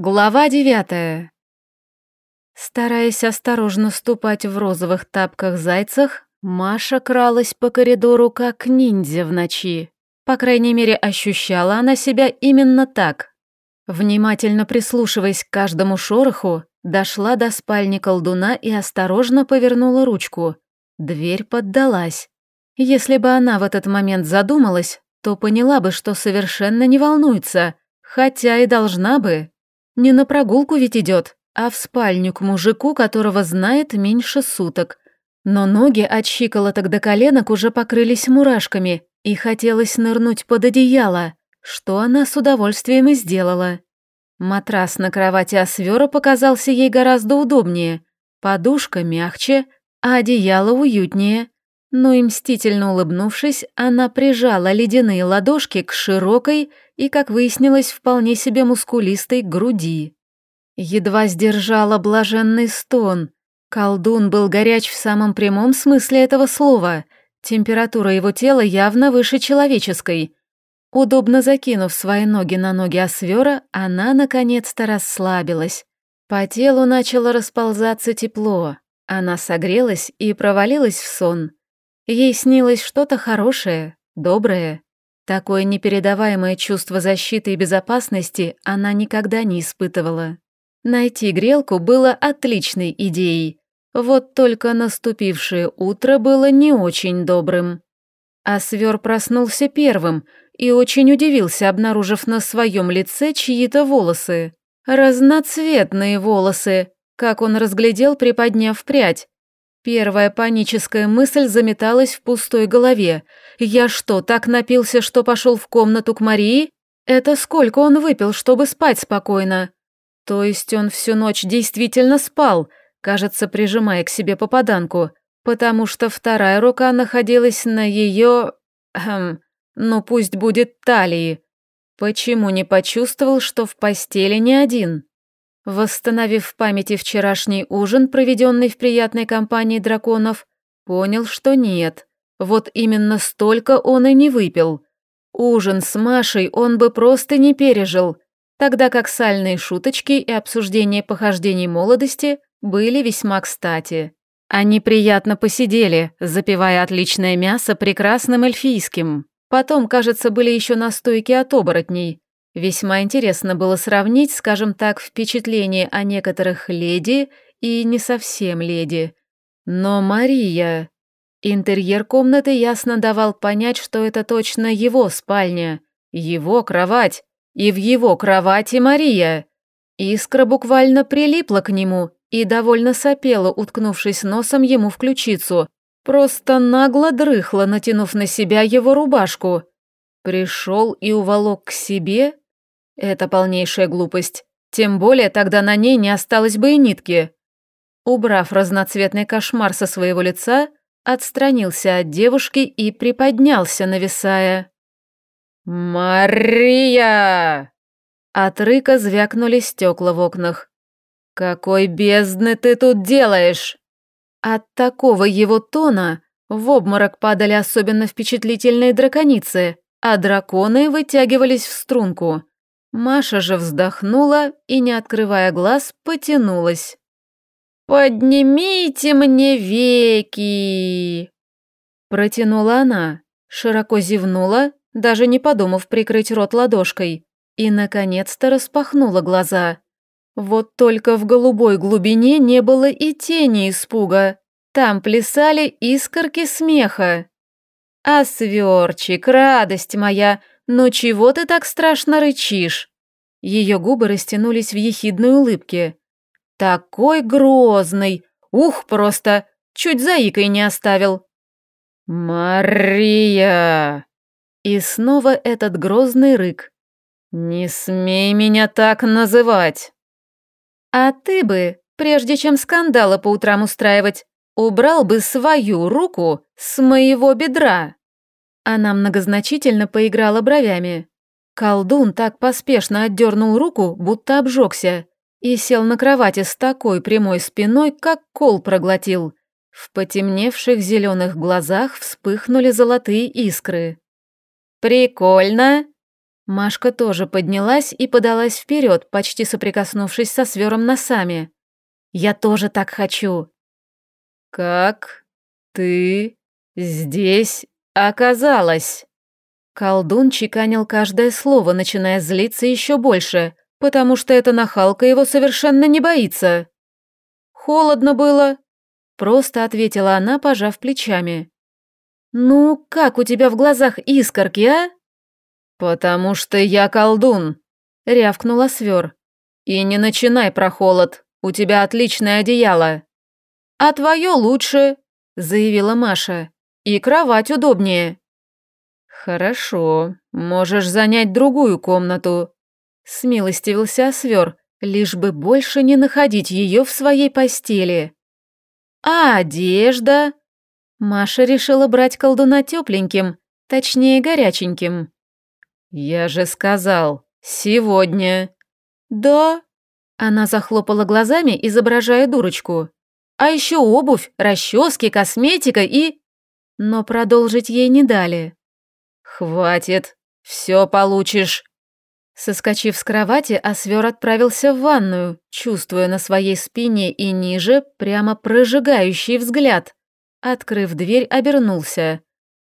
Глава девятая. Стараясь осторожно ступать в розовых тапках-зайцах, Маша кралась по коридору как ниндзя в ночи. По крайней мере, ощущала она себя именно так. Внимательно прислушиваясь к каждому шороху, дошла до спальни колдуна и осторожно повернула ручку. Дверь поддалась. Если бы она в этот момент задумалась, то поняла бы, что совершенно не волнуется, хотя и должна бы. Не на прогулку ведь идет, а в спальню к мужику, которого знает меньше суток. Но ноги от щиколоток до коленок уже покрылись мурашками, и хотелось нырнуть под одеяло, что она с удовольствием и сделала. Матрас на кровати Освера показался ей гораздо удобнее, подушка мягче, а одеяло уютнее. Но и мстительно улыбнувшись, она прижала ледяные ладошки к широкой и, как выяснилось, вполне себе мускулистой груди. Едва сдержала блаженный стон. Колдун был горяч в самом прямом смысле этого слова. Температура его тела явно выше человеческой. Удобно закинув свои ноги на ноги Освера, она наконец-то расслабилась. По телу начало расползаться тепло. Она согрелась и провалилась в сон. Ей снилось что-то хорошее, доброе. Такое непередаваемое чувство защиты и безопасности она никогда не испытывала. Найти грелку было отличной идеей. Вот только наступившее утро было не очень добрым. А свер проснулся первым и очень удивился, обнаружив на своем лице чьи-то волосы. Разноцветные волосы, как он разглядел, приподняв прядь. Первая паническая мысль заметалась в пустой голове. «Я что, так напился, что пошел в комнату к Марии? Это сколько он выпил, чтобы спать спокойно?» То есть он всю ночь действительно спал, кажется, прижимая к себе попаданку, потому что вторая рука находилась на ее... Эм, ну пусть будет талии. Почему не почувствовал, что в постели не один? Восстановив в памяти вчерашний ужин, проведенный в приятной компании драконов, понял, что нет. Вот именно столько он и не выпил. Ужин с Машей он бы просто не пережил, тогда как сальные шуточки и обсуждение похождений молодости были весьма кстати. Они приятно посидели, запивая отличное мясо прекрасным эльфийским. Потом, кажется, были еще настойки от оборотней, Весьма интересно было сравнить, скажем так, впечатление о некоторых леди и не совсем леди. Но Мария... Интерьер комнаты ясно давал понять, что это точно его спальня, его кровать, и в его кровати Мария. Искра буквально прилипла к нему и довольно сопела, уткнувшись носом ему в ключицу, просто нагло дрыхла, натянув на себя его рубашку. Пришел и уволок к себе? Это полнейшая глупость. Тем более тогда на ней не осталось бы и нитки. Убрав разноцветный кошмар со своего лица, отстранился от девушки и приподнялся, нависая. «Мария!» От рыка звякнули стекла в окнах. «Какой бездны ты тут делаешь?» От такого его тона в обморок падали особенно впечатлительные драконицы, а драконы вытягивались в струнку. Маша же вздохнула и, не открывая глаз, потянулась. «Поднимите мне веки!» Протянула она, широко зевнула, даже не подумав прикрыть рот ладошкой, и, наконец-то, распахнула глаза. Вот только в голубой глубине не было и тени испуга. Там плясали искорки смеха. «А сверчик, радость моя, но чего ты так страшно рычишь?» Ее губы растянулись в ехидной улыбке. «Такой грозный! Ух, просто! Чуть заикой не оставил!» «Мария!» И снова этот грозный рык. «Не смей меня так называть!» «А ты бы, прежде чем скандалы по утрам устраивать, убрал бы свою руку с моего бедра!» Она многозначительно поиграла бровями. Колдун так поспешно отдернул руку, будто обжегся, и сел на кровати с такой прямой спиной, как кол проглотил. В потемневших зеленых глазах вспыхнули золотые искры. «Прикольно!» Машка тоже поднялась и подалась вперед, почти соприкоснувшись со свером носами. «Я тоже так хочу». «Как ты здесь оказалась?» Колдун чеканил каждое слово, начиная злиться еще больше, потому что эта нахалка его совершенно не боится. «Холодно было», — просто ответила она, пожав плечами. «Ну, как у тебя в глазах искорки, а?» «Потому что я колдун», — рявкнула свер. «И не начинай про холод, у тебя отличное одеяло». «А твое лучше», — заявила Маша. «И кровать удобнее». «Хорошо, можешь занять другую комнату», — смилостивился Освер, лишь бы больше не находить ее в своей постели. «А одежда?» Маша решила брать колдуна тепленьким, точнее горяченьким. «Я же сказал, сегодня». «Да?» Она захлопала глазами, изображая дурочку. «А еще обувь, расчески, косметика и...» Но продолжить ей не дали. «Хватит, все получишь». Соскочив с кровати, Освер отправился в ванную, чувствуя на своей спине и ниже прямо прожигающий взгляд. Открыв дверь, обернулся.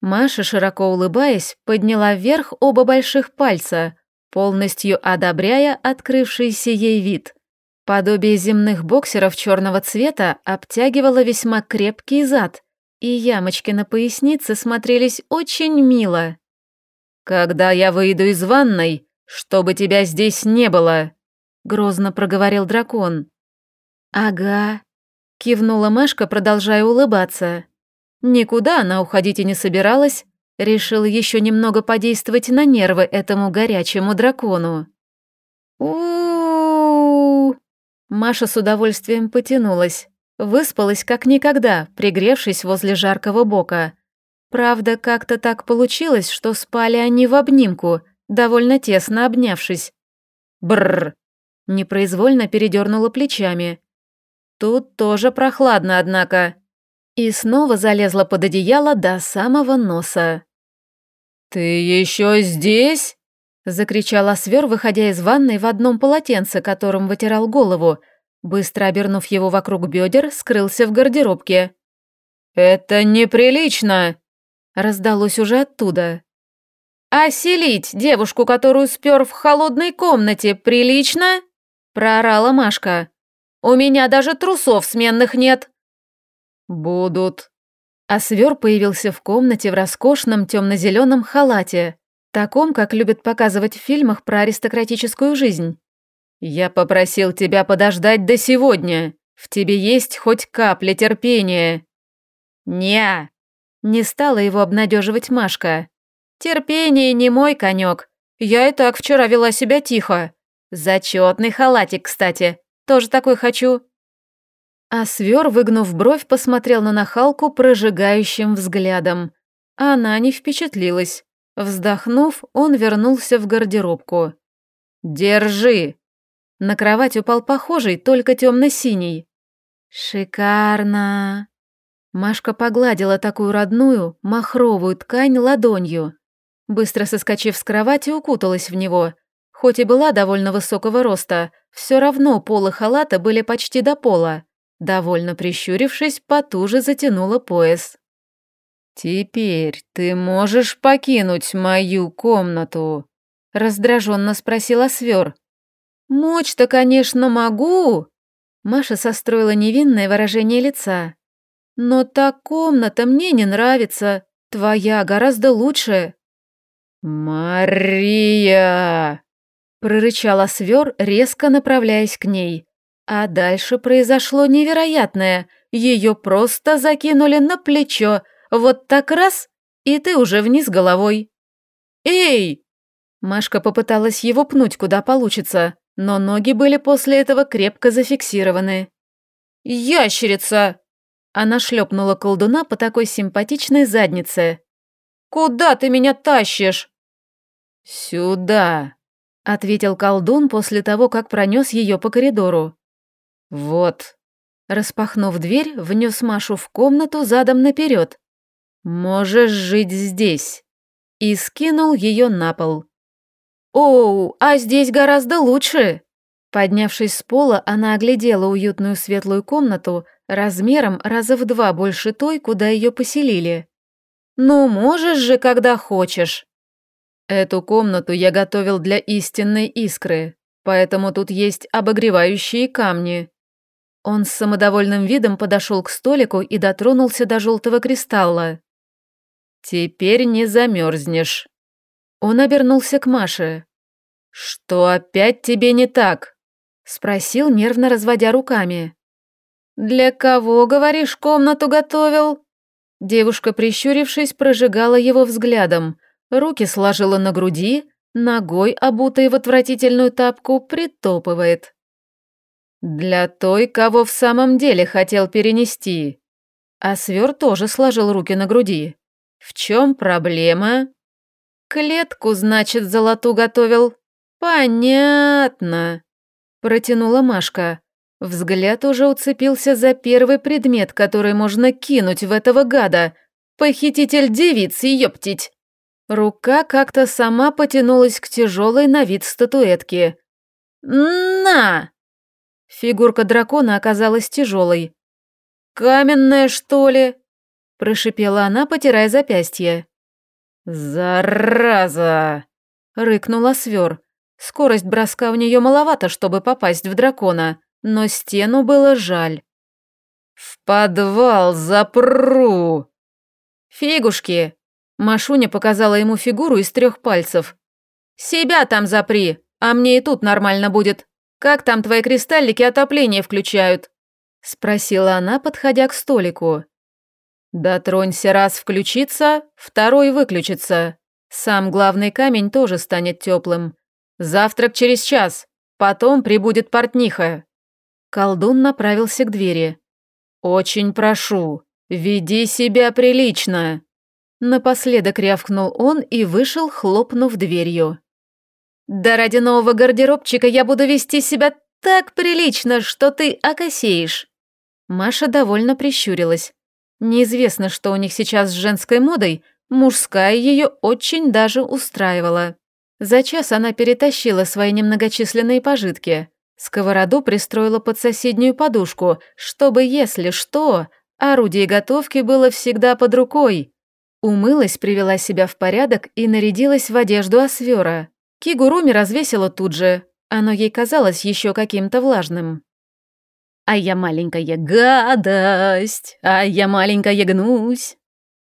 Маша, широко улыбаясь, подняла вверх оба больших пальца, полностью одобряя открывшийся ей вид. Подобие земных боксеров черного цвета обтягивало весьма крепкий зад, и ямочки на пояснице смотрелись очень мило. «Когда я выйду из ванной, чтобы тебя здесь не было», — грозно проговорил дракон. «Ага», — кивнула Машка, продолжая улыбаться. Никуда она уходить и не собиралась, решила еще немного подействовать на нервы этому горячему дракону. у Маша с удовольствием потянулась, выспалась как никогда, пригревшись возле жаркого бока. Правда, как-то так получилось, что спали они в обнимку, довольно тесно обнявшись. Бррр! Непроизвольно передернула плечами. Тут тоже прохладно, однако и снова залезла под одеяло до самого носа. «Ты еще здесь?» — закричал Освер, выходя из ванной в одном полотенце, которым вытирал голову. Быстро обернув его вокруг бедер, скрылся в гардеробке. «Это неприлично!» — раздалось уже оттуда. «Оселить девушку, которую спер в холодной комнате, прилично?» — проорала Машка. «У меня даже трусов сменных нет!» «Будут». А свер появился в комнате в роскошном темно-зеленом халате, таком, как любят показывать в фильмах про аристократическую жизнь. «Я попросил тебя подождать до сегодня. В тебе есть хоть капля терпения». «Не!» — не стала его обнадеживать Машка. «Терпение не мой конек. Я и так вчера вела себя тихо. Зачетный халатик, кстати. Тоже такой хочу. А свер, выгнув бровь, посмотрел на нахалку прожигающим взглядом. Она не впечатлилась. Вздохнув, он вернулся в гардеробку. «Держи!» На кровать упал похожий, только темно-синий. «Шикарно!» Машка погладила такую родную, махровую ткань ладонью. Быстро соскочив с кровати, укуталась в него. Хоть и была довольно высокого роста, все равно полы халата были почти до пола. Довольно прищурившись, потуже затянула пояс. «Теперь ты можешь покинуть мою комнату?» Раздраженно спросила Свер. «Мочь-то, конечно, могу!» Маша состроила невинное выражение лица. «Но та комната мне не нравится. Твоя гораздо лучше». «Мария!» прорычала Свер, резко направляясь к ней. А дальше произошло невероятное. Ее просто закинули на плечо, вот так раз, и ты уже вниз головой. «Эй!» Машка попыталась его пнуть, куда получится, но ноги были после этого крепко зафиксированы. «Ящерица!» Она шлепнула колдуна по такой симпатичной заднице. «Куда ты меня тащишь?» «Сюда», — ответил колдун после того, как пронес ее по коридору. «Вот». Распахнув дверь, внес Машу в комнату задом наперед. «Можешь жить здесь». И скинул ее на пол. Оу, а здесь гораздо лучше!» Поднявшись с пола, она оглядела уютную светлую комнату размером раза в два больше той, куда ее поселили. «Ну, можешь же, когда хочешь!» «Эту комнату я готовил для истинной искры, поэтому тут есть обогревающие камни». Он с самодовольным видом подошел к столику и дотронулся до желтого кристалла. «Теперь не замерзнешь». Он обернулся к Маше. «Что опять тебе не так?» Спросил, нервно разводя руками. «Для кого, говоришь, комнату готовил?» Девушка, прищурившись, прожигала его взглядом, руки сложила на груди, ногой, обутой в отвратительную тапку, притопывает. «Для той, кого в самом деле хотел перенести». А свер тоже сложил руки на груди. «В чем проблема?» «Клетку, значит, золоту готовил?» «Понятно», — протянула Машка. Взгляд уже уцепился за первый предмет, который можно кинуть в этого гада. Похититель девицы, ёптить. Рука как-то сама потянулась к тяжелой на вид статуэтке. «На!» Фигурка дракона оказалась тяжелой. «Каменная, что ли?» – прошипела она, потирая запястье. «Зараза!» – рыкнула свер. Скорость броска у нее маловато, чтобы попасть в дракона, но стену было жаль. «В подвал запру!» «Фигушки!» Машуня показала ему фигуру из трех пальцев. «Себя там запри, а мне и тут нормально будет. Как там твои кристаллики отопление включают?» Спросила она, подходя к столику. «Дотронься раз включиться, второй выключится. Сам главный камень тоже станет теплым. Завтрак через час, потом прибудет портниха». Колдун направился к двери. «Очень прошу, веди себя прилично!» Напоследок рявкнул он и вышел, хлопнув дверью. «Да ради нового гардеробчика я буду вести себя так прилично, что ты окосеешь!» Маша довольно прищурилась. Неизвестно, что у них сейчас с женской модой, мужская ее очень даже устраивала. За час она перетащила свои немногочисленные пожитки. Сковороду пристроила под соседнюю подушку, чтобы, если что, орудие готовки было всегда под рукой. Умылась, привела себя в порядок и нарядилась в одежду освера. Кигуруми развесила тут же, оно ей казалось еще каким-то влажным. «А я маленькая гадость, а я маленькая гнусь!»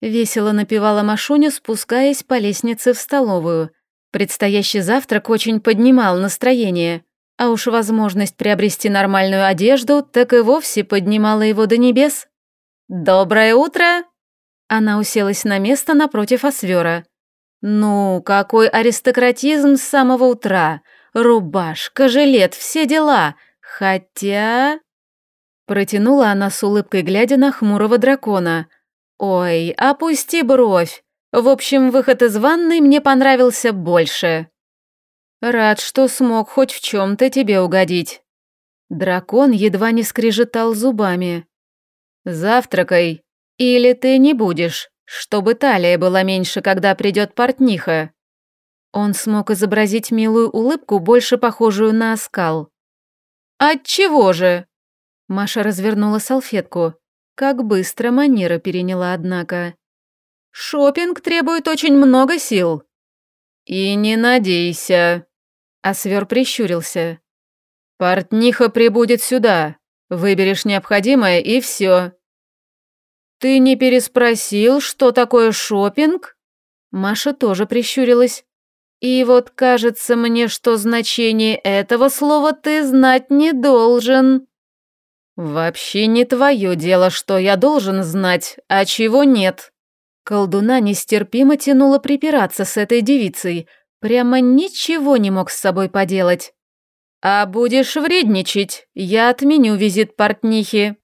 Весело напевала Машуня, спускаясь по лестнице в столовую. Предстоящий завтрак очень поднимал настроение. А уж возможность приобрести нормальную одежду так и вовсе поднимала его до небес. «Доброе утро!» Она уселась на место напротив Освера. «Ну, какой аристократизм с самого утра! Рубашка, жилет, все дела! Хотя...» Протянула она с улыбкой, глядя на хмурого дракона. «Ой, опусти бровь! В общем, выход из ванной мне понравился больше». Рад, что смог хоть в чем-то тебе угодить. Дракон едва не скрежетал зубами. Завтракай, или ты не будешь, чтобы талия была меньше, когда придет портниха. Он смог изобразить милую улыбку, больше похожую на оскал. «Отчего же?» Маша развернула салфетку. Как быстро манера переняла, однако. Шопинг требует очень много сил. «И не надейся», — Освер прищурился. «Портниха прибудет сюда. Выберешь необходимое и все». «Ты не переспросил, что такое шопинг? Маша тоже прищурилась. «И вот кажется мне, что значение этого слова ты знать не должен». «Вообще не твое дело, что я должен знать, а чего нет», Колдуна нестерпимо тянула припираться с этой девицей, прямо ничего не мог с собой поделать. «А будешь вредничать, я отменю визит портнихи».